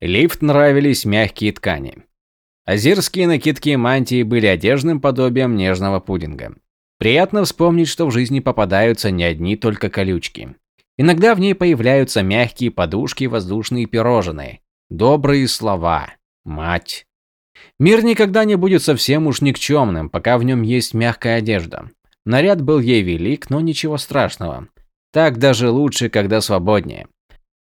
Лифт нравились мягкие ткани. Азирские накидки и мантии были одежным подобием нежного пудинга. Приятно вспомнить, что в жизни попадаются не одни только колючки. Иногда в ней появляются мягкие подушки, воздушные пирожные, добрые слова, мать. Мир никогда не будет совсем уж никчемным, пока в нем есть мягкая одежда. Наряд был ей велик, но ничего страшного. Так даже лучше, когда свободнее.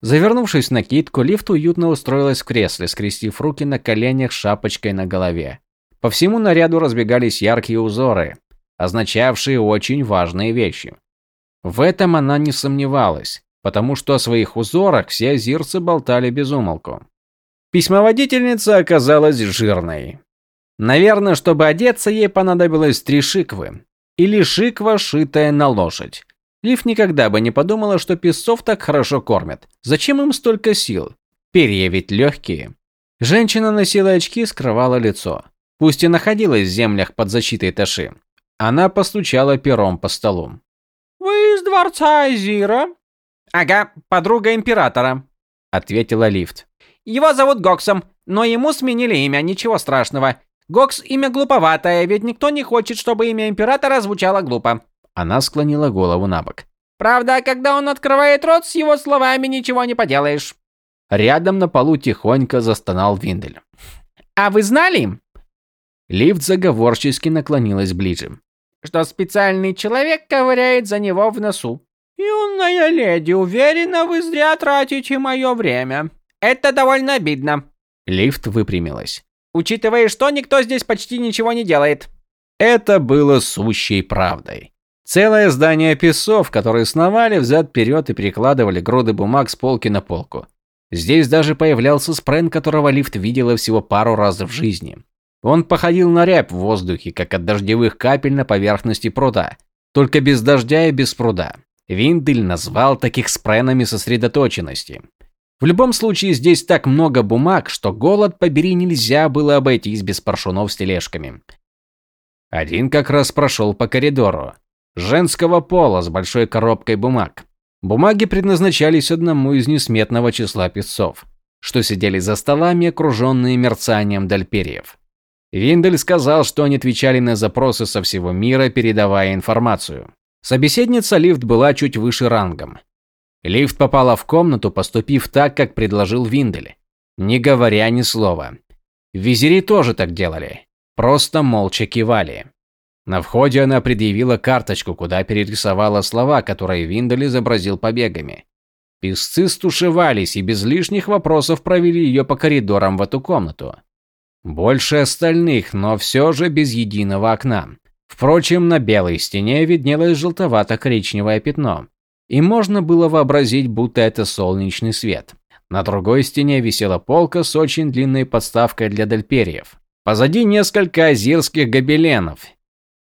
Завернувшись в накидку, лифт уютно устроилась в кресле, скрестив руки на коленях шапочкой на голове. По всему наряду разбегались яркие узоры, означавшие очень важные вещи. В этом она не сомневалась, потому что о своих узорах все азирцы болтали без умолку. Письмоводительница оказалась жирной. Наверное, чтобы одеться, ей понадобилось три шиквы. Или шиква, шитая на лошадь. Лив никогда бы не подумала, что песцов так хорошо кормят. Зачем им столько сил? Перья ведь легкие. Женщина носила очки, скрывала лицо. Пусть и находилась в землях под защитой Таши. Она постучала пером по столу. «Вы из дворца Азира?» «Ага, подруга императора», — ответила Лифт. «Его зовут Гоксом, но ему сменили имя, ничего страшного. Гокс имя глуповатое, ведь никто не хочет, чтобы имя императора звучало глупо. Она склонила голову на бок. Правда, когда он открывает рот, с его словами ничего не поделаешь. Рядом на полу тихонько застонал Виндель. А вы знали? Лифт заговорчески наклонилась ближе. Что специальный человек ковыряет за него в носу. Юная леди, уверена, вы зря тратите мое время. Это довольно обидно. Лифт выпрямилась. Учитывая, что никто здесь почти ничего не делает. Это было сущей правдой. Целое здание песцов, которые сновали взад-вперед и перекладывали груды бумаг с полки на полку. Здесь даже появлялся спрен, которого лифт видела всего пару раз в жизни. Он походил на рябь в воздухе, как от дождевых капель на поверхности пруда, только без дождя и без пруда. Виндель назвал таких спренами сосредоточенности. В любом случае, здесь так много бумаг, что голод побери нельзя было обойтись без паршунов с тележками. Один как раз прошел по коридору женского пола с большой коробкой бумаг. Бумаги предназначались одному из несметного числа песцов, что сидели за столами, окруженные мерцанием дальперьев. Виндель сказал, что они отвечали на запросы со всего мира, передавая информацию. Собеседница Лифт была чуть выше рангом. Лифт попала в комнату, поступив так, как предложил Виндель, не говоря ни слова. Визири тоже так делали, просто молча кивали. На входе она предъявила карточку, куда перерисовала слова, которые Виндель изобразил побегами. Песцы стушевались и без лишних вопросов провели ее по коридорам в эту комнату. Больше остальных, но все же без единого окна. Впрочем, на белой стене виднелось желтовато-коричневое пятно. И можно было вообразить, будто это солнечный свет. На другой стене висела полка с очень длинной подставкой для дельпериев. Позади несколько азирских гобеленов,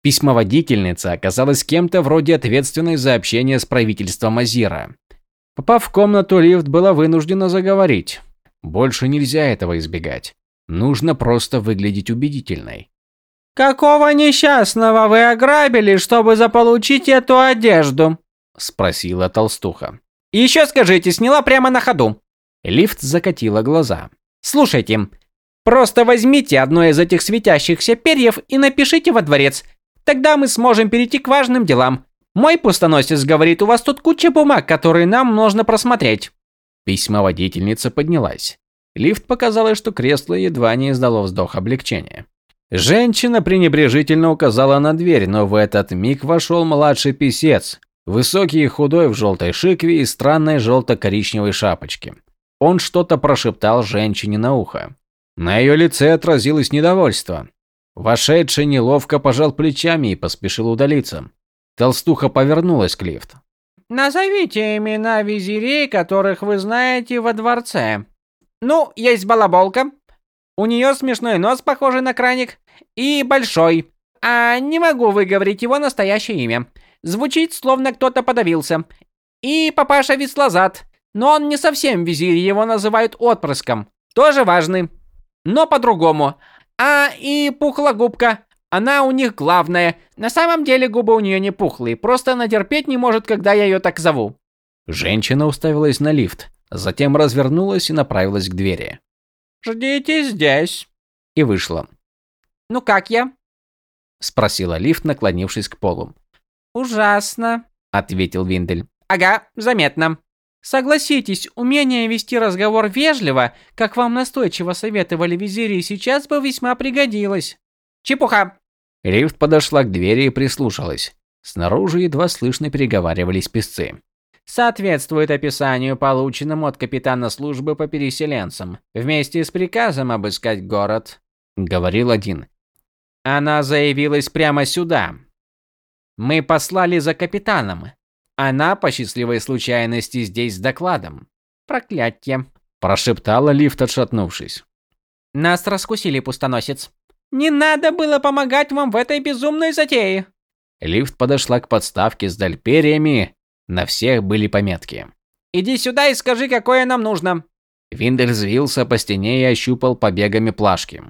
Письмоводительница оказалась кем-то вроде ответственной за общение с правительством Азира. Попав в комнату, лифт была вынуждена заговорить. Больше нельзя этого избегать. Нужно просто выглядеть убедительной. «Какого несчастного вы ограбили, чтобы заполучить эту одежду?» – спросила толстуха. «Еще скажите, сняла прямо на ходу». Лифт закатила глаза. «Слушайте, просто возьмите одно из этих светящихся перьев и напишите во дворец Тогда мы сможем перейти к важным делам. Мой пустоносец говорит, у вас тут куча бумаг, которые нам нужно просмотреть. Письмоводительница поднялась. Лифт показалось, что кресло едва не издало вздох облегчения. Женщина пренебрежительно указала на дверь, но в этот миг вошел младший писец, высокий и худой в желтой шикве и странной желто-коричневой шапочке. Он что-то прошептал женщине на ухо. На ее лице отразилось недовольство. Вошедший неловко пожал плечами и поспешил удалиться. Толстуха повернулась к лифту. «Назовите имена визирей, которых вы знаете во дворце». «Ну, есть балаболка. У нее смешной нос, похожий на краник. И большой. А не могу выговорить его настоящее имя. Звучит, словно кто-то подавился. И папаша Веслозад. Но он не совсем визирь, его называют отпрыском. Тоже важный. Но по-другому. А, и пухла губка. Она у них главная. На самом деле губы у нее не пухлые, просто она терпеть не может, когда я ее так зову. Женщина уставилась на лифт, затем развернулась и направилась к двери. Ждите здесь. И вышла. Ну как я? Спросила лифт, наклонившись к полу. Ужасно, Ответил Виндель. Ага, заметно. Согласитесь, умение вести разговор вежливо, как вам настойчиво советовали визири, сейчас бы весьма пригодилось. Чепуха. Лифт подошла к двери и прислушалась. Снаружи едва слышно переговаривались песцы. Соответствует описанию, полученному от капитана службы по переселенцам, вместе с приказом обыскать город, Говорил один. Она заявилась прямо сюда. Мы послали за капитаном. Она по счастливой случайности здесь с докладом. Проклятье. Прошептала лифт, отшатнувшись. Нас раскусили, пустоносец. Не надо было помогать вам в этой безумной затее. Лифт подошла к подставке с дальпериями. На всех были пометки. Иди сюда и скажи, какое нам нужно. Виндель взвился по стене и ощупал побегами плашки.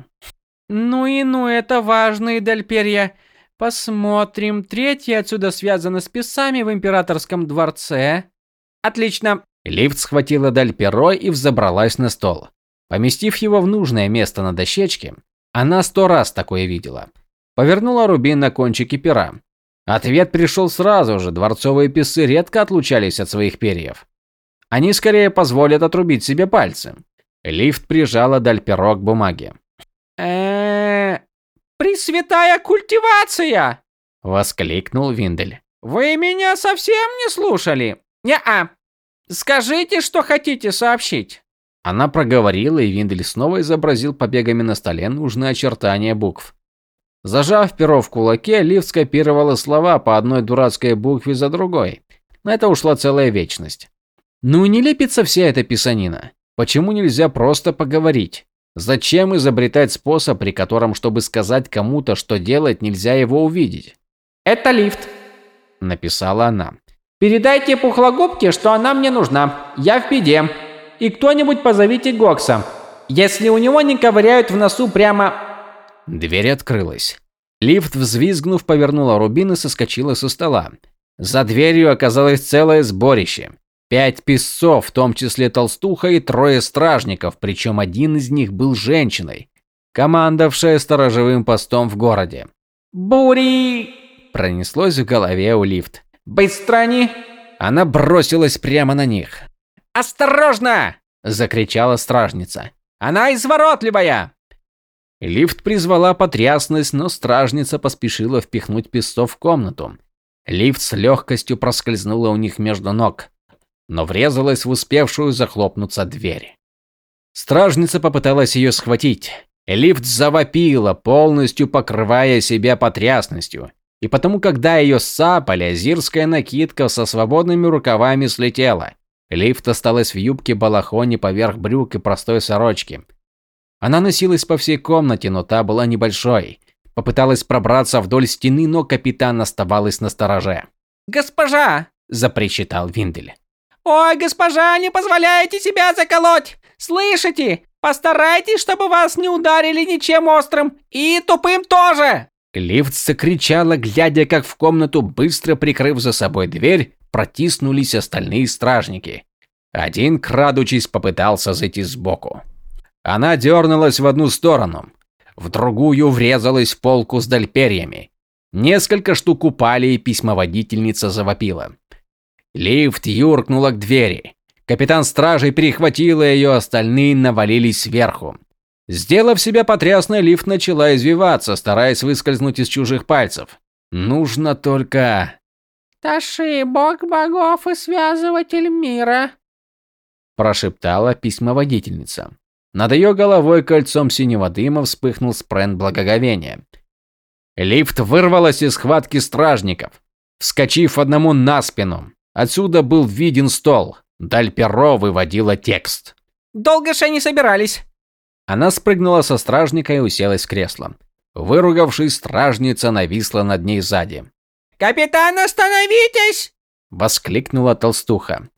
Ну и ну, это важные дальперья. Посмотрим. Третье отсюда связано с писами в императорском дворце. Отлично. Лифт схватила дальперо и взобралась на стол. Поместив его в нужное место на дощечке, она сто раз такое видела. Повернула рубин на кончике пера. Ответ пришел сразу же, дворцовые писы редко отлучались от своих перьев. Они скорее позволят отрубить себе пальцы. Лифт прижала дальперо к бумаге. Пресвятая культивация! Воскликнул Виндель. Вы меня совсем не слушали? Не-а. Скажите, что хотите сообщить. Она проговорила, и Виндель снова изобразил побегами на столе нужные очертания букв. Зажав перо в кулаке, Лифт скопировала слова по одной дурацкой букве за другой. На это ушла целая вечность. Ну не лепится вся эта писанина. Почему нельзя просто поговорить? Зачем изобретать способ, при котором, чтобы сказать кому-то, что делать, нельзя его увидеть? Это лифт, написала она. Передайте пухлогубке, что она мне нужна. Я в беде. И кто-нибудь позовите Гокса. Если у него не ковыряют в носу прямо... Дверь открылась. Лифт, взвизгнув, повернула рубин и соскочила со стола. За дверью оказалось целое сборище. Пять песцов, в том числе толстуха и трое стражников, причем один из них был женщиной, командовавшая сторожевым постом в городе. «Бури!» Пронеслось в голове у лифт. «Быстро не...» Она бросилась прямо на них. «Осторожно!» – закричала стражница. «Она изворотливая!» Лифт призвала потрясность, но стражница поспешила впихнуть песцов в комнату. Лифт с легкостью проскользнула у них между ног, но врезалась в успевшую захлопнуться дверь. Стражница попыталась ее схватить. Лифт завопила, полностью покрывая себя потрясностью. И потому, когда ее сапали, азирская накидка со свободными рукавами слетела. Лифт осталась в юбке-балахоне поверх брюк и простой сорочки. Она носилась по всей комнате, но та была небольшой. Попыталась пробраться вдоль стены, но капитан оставалась на стороже. «Госпожа!» – запричитал Виндель. «Ой, госпожа, не позволяйте себя заколоть! Слышите? Постарайтесь, чтобы вас не ударили ничем острым. И тупым тоже!» Лифт закричала, глядя, как в комнату, быстро прикрыв за собой дверь, протиснулись остальные стражники. Один, крадучись, попытался зайти сбоку. Она дернулась в одну сторону, в другую врезалась в полку с дальперьями. Несколько штук упали, и письмоводительница завопила. Лифт юркнула к двери. Капитан стражей перехватила ее, остальные навалились сверху. Сделав себя потрясной, лифт начала извиваться, стараясь выскользнуть из чужих пальцев. Нужно только... «Таши, бог богов и связыватель мира», прошептала письмоводительница. Над ее головой кольцом синего дыма вспыхнул спрен благоговения. Лифт вырвалась из схватки стражников, вскочив одному на спину. Отсюда был виден стол. Дальперо выводила текст. «Долго же они собирались?» Она спрыгнула со стражника и уселась в кресло. Выругавшись, стражница нависла над ней сзади. «Капитан, остановитесь!» – воскликнула толстуха.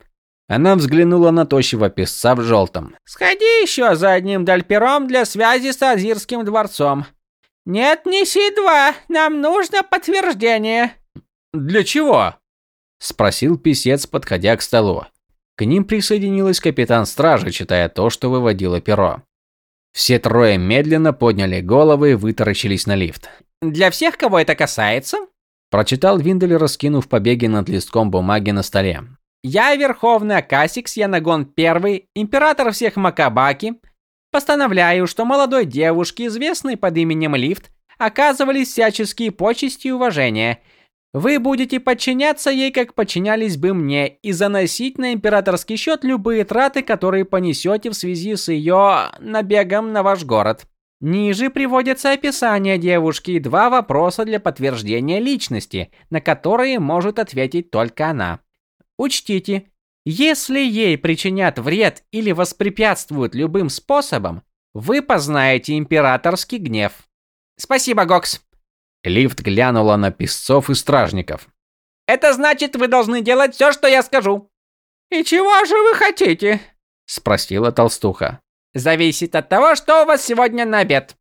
Она взглянула на тощего песца в желтом. «Сходи еще за одним дальпером для связи с Азирским дворцом. Нет, неси два, нам нужно подтверждение». «Для чего?» – спросил писец, подходя к столу. К ним присоединилась капитан стражи, читая то, что выводило перо. Все трое медленно подняли головы и вытаращились на лифт. «Для всех, кого это касается?» Прочитал Виндель, раскинув побеги над листком бумаги на столе. «Я, Верховный Акасикс Янагон I, император всех Макабаки, постановляю, что молодой девушке, известной под именем Лифт, оказывались всяческие почести и уважения – вы будете подчиняться ей, как подчинялись бы мне, и заносить на императорский счет любые траты, которые понесете в связи с ее набегом на ваш город. Ниже приводится описание девушки и два вопроса для подтверждения личности, на которые может ответить только она. Учтите, если ей причинят вред или воспрепятствуют любым способом, вы познаете императорский гнев. Спасибо, Гокс. Лифт глянула на песцов и стражников. «Это значит, вы должны делать все, что я скажу». «И чего же вы хотите?» – спросила толстуха. «Зависит от того, что у вас сегодня на обед».